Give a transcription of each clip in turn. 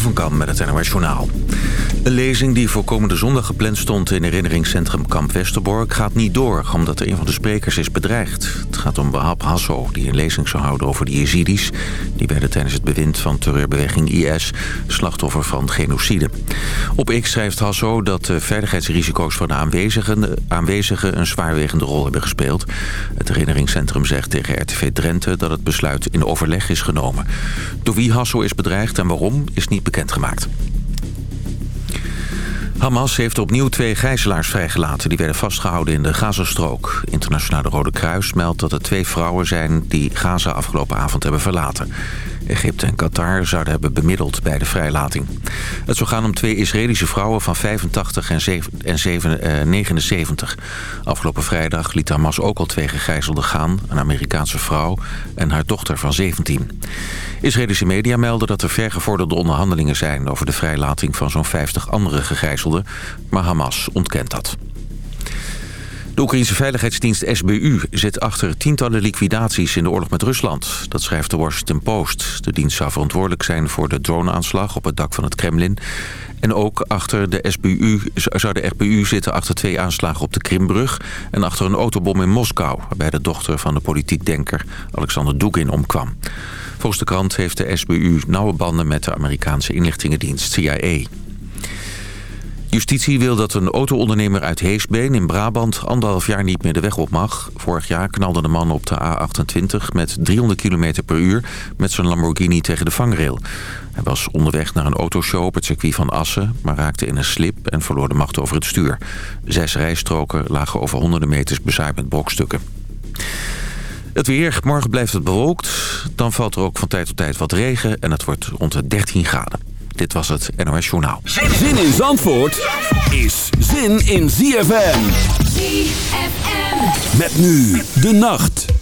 Van Kam met het NOS Journaal. Een lezing die voor komende zondag gepland stond in herinneringscentrum Kamp Westerbork gaat niet door, omdat een van de sprekers is bedreigd. Het gaat om Wahab Hasso, die een lezing zou houden over de Jezidis. Die werden tijdens het bewind van terreurbeweging IS slachtoffer van genocide. Op X schrijft Hasso dat de veiligheidsrisico's van de aanwezigen, aanwezigen een zwaarwegende rol hebben gespeeld. Het herinneringscentrum zegt tegen RTV Drenthe dat het besluit in overleg is genomen. Door wie Hasso is bedreigd en waarom is niet bekendgemaakt. Hamas heeft opnieuw twee gijzelaars vrijgelaten. Die werden vastgehouden in de Gazastrook. Internationale Rode Kruis meldt dat er twee vrouwen zijn... die Gaza afgelopen avond hebben verlaten. Egypte en Qatar zouden hebben bemiddeld bij de vrijlating. Het zou gaan om twee Israëlische vrouwen van 85 en, 7, 79. Eh, afgelopen vrijdag liet Hamas ook al twee gegijzelden gaan. Een Amerikaanse vrouw en haar dochter van 17. Israëlische media melden dat er vergevorderde onderhandelingen zijn... over de vrijlating van zo'n 50 andere gegijzelden. Maar Hamas ontkent dat. De Oekraïnse veiligheidsdienst SBU zit achter tientallen liquidaties in de oorlog met Rusland. Dat schrijft de Washington Post. De dienst zou verantwoordelijk zijn voor de droneaanslag op het dak van het Kremlin. En ook achter de SBU, zou de SBU zitten achter twee aanslagen op de Krimbrug... en achter een autobom in Moskou, waarbij de dochter van de politiek denker Alexander Dugin omkwam. Volgens de krant heeft de SBU nauwe banden met de Amerikaanse inlichtingendienst CIA. Justitie wil dat een auto-ondernemer uit Heesbeen in Brabant anderhalf jaar niet meer de weg op mag. Vorig jaar knalde de man op de A28 met 300 km per uur met zijn Lamborghini tegen de vangrail. Hij was onderweg naar een autoshow op het circuit van Assen, maar raakte in een slip en verloor de macht over het stuur. Zes rijstroken lagen over honderden meters bezaaid met brokstukken. Het weer, morgen blijft het bewolkt. Dan valt er ook van tijd tot tijd wat regen en het wordt rond de 13 graden. Dit was het NOS Journaal. Zin in Zandvoort is zin in ZFM. ZFM. Met nu de nacht.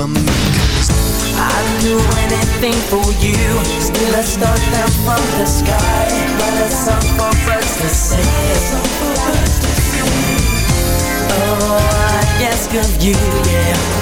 For me? I'd do anything for you. Still a star down from the sky, but a song for birds to sing. Oh, I ask of you, yeah.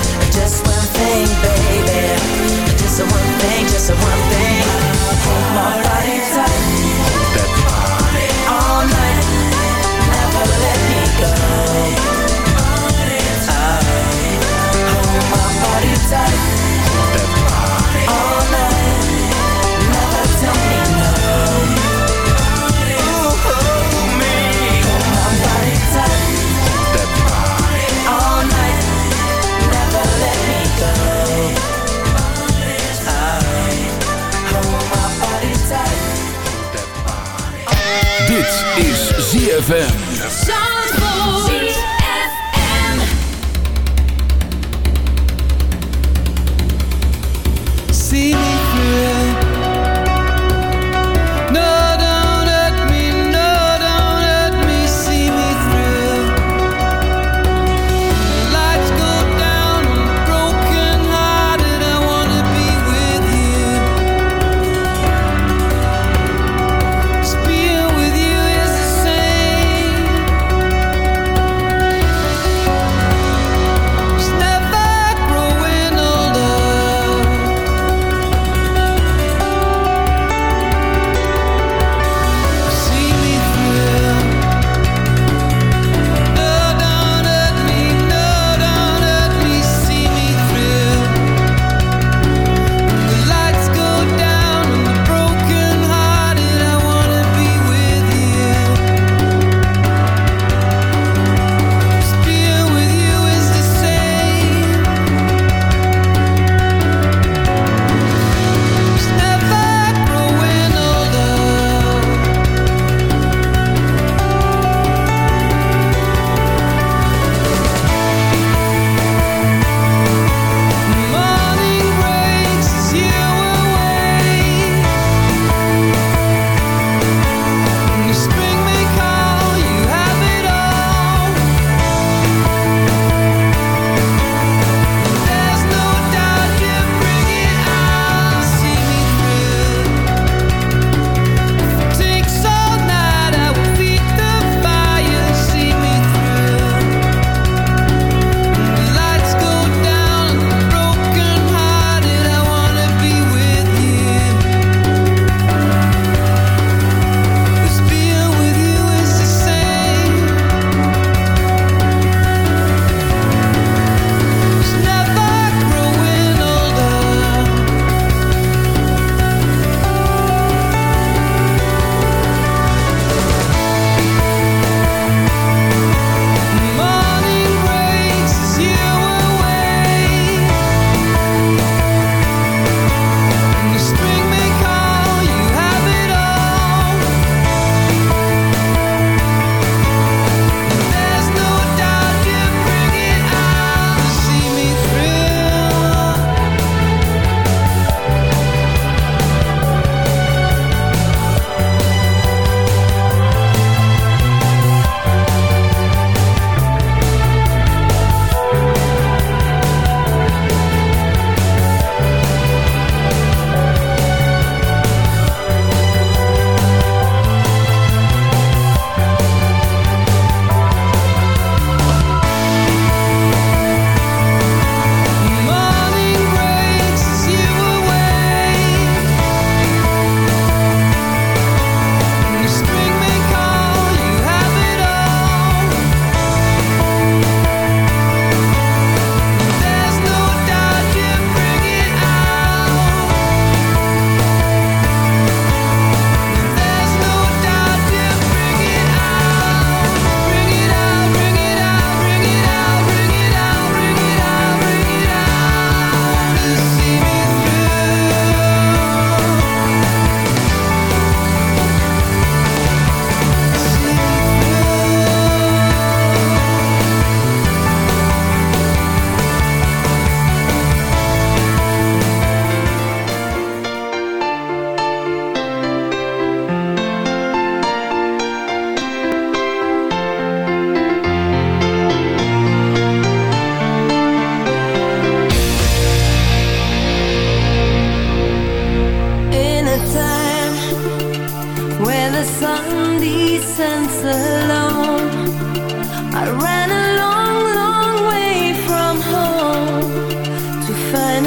ZFM.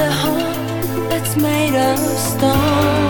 a home that's made of stone.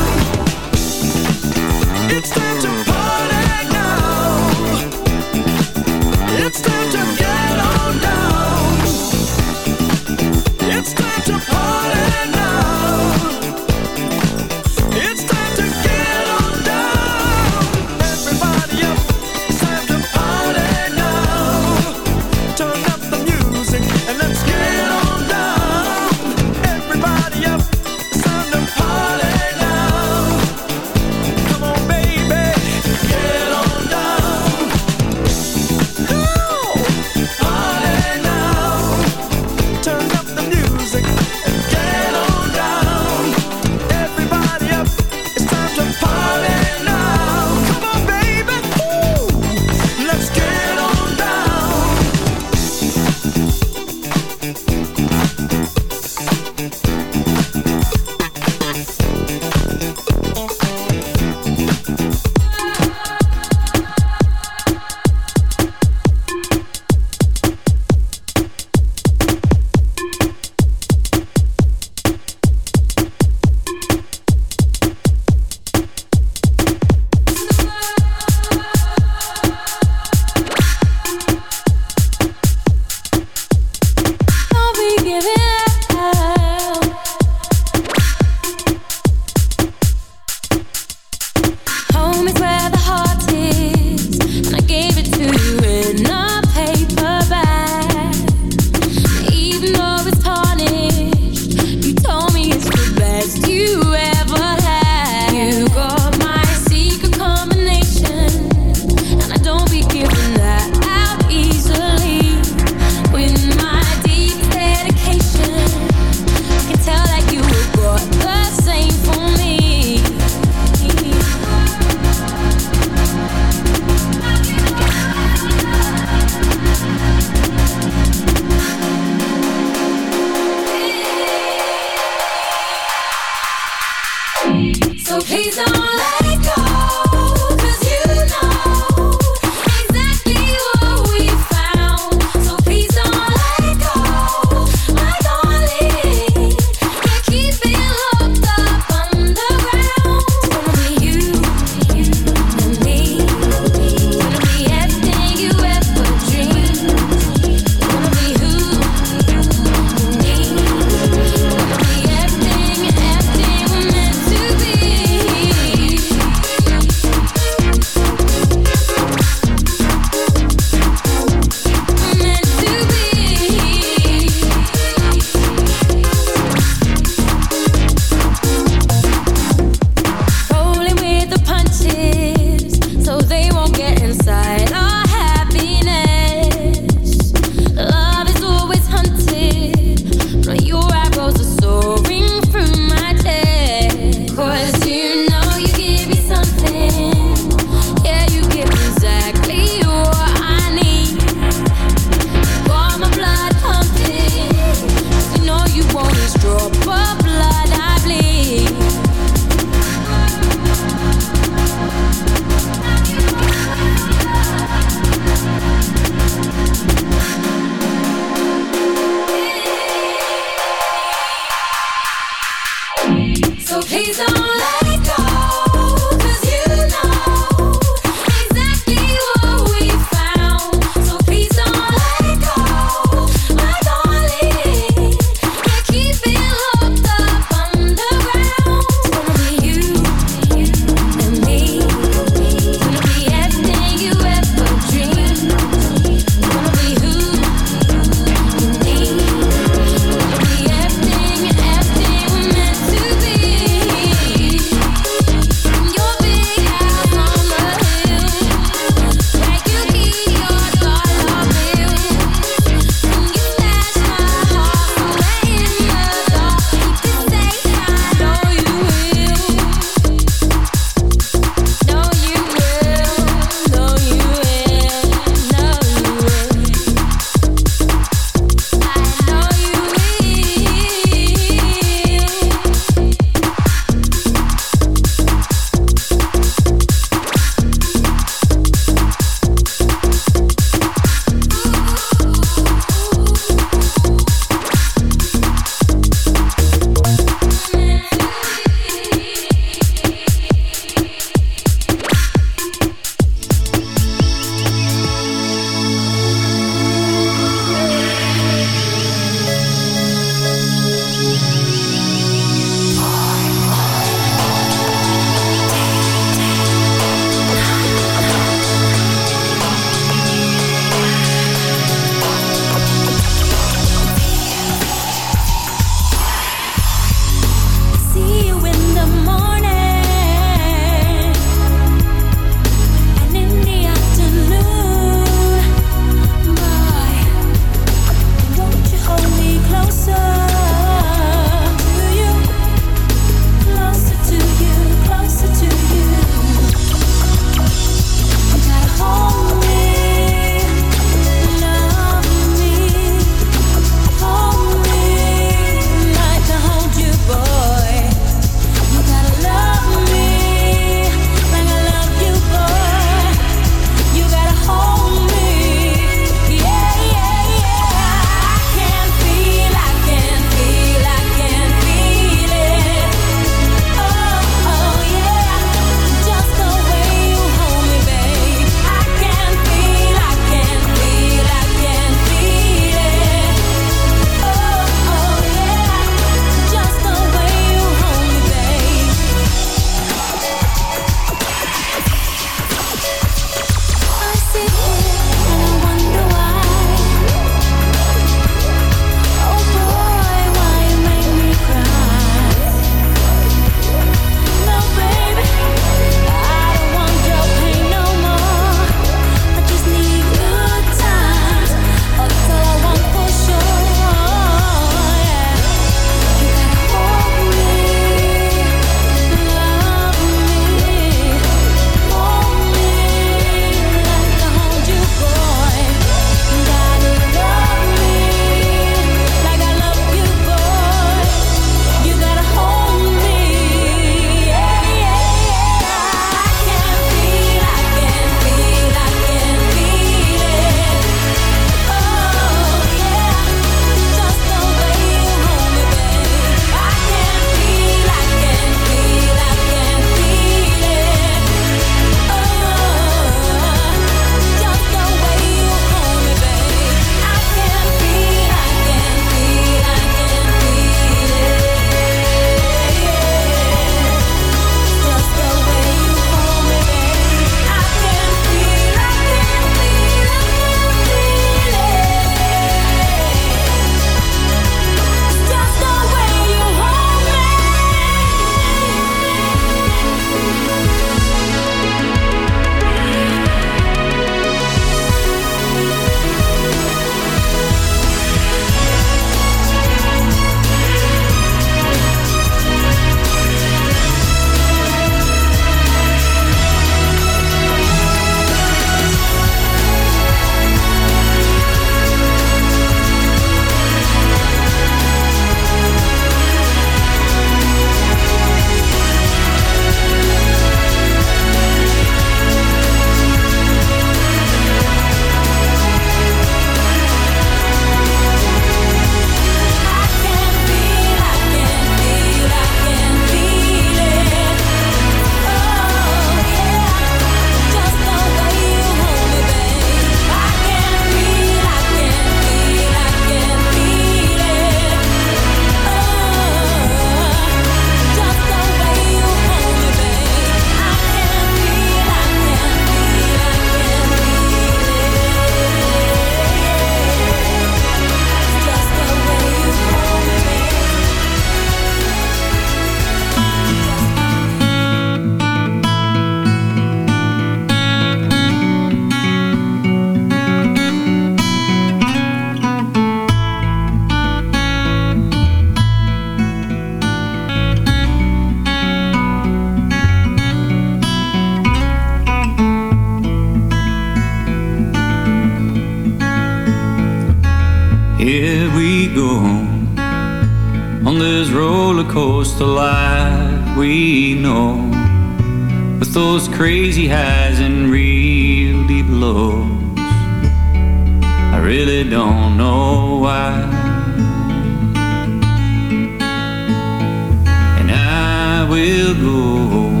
I will go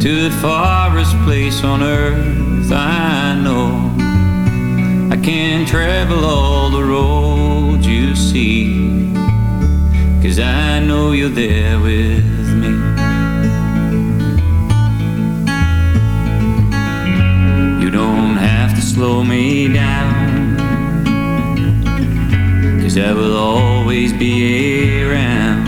to the farthest place on earth I know. I can travel all the roads you see, cause I know you're there with me. You don't have to slow me down, cause I will always be around.